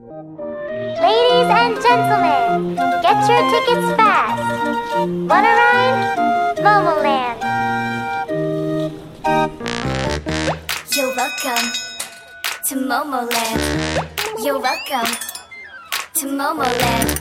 Ladies and gentlemen, get your tickets fast. Wanna ride? Momoland. You're welcome to Momoland. You're welcome to Momoland.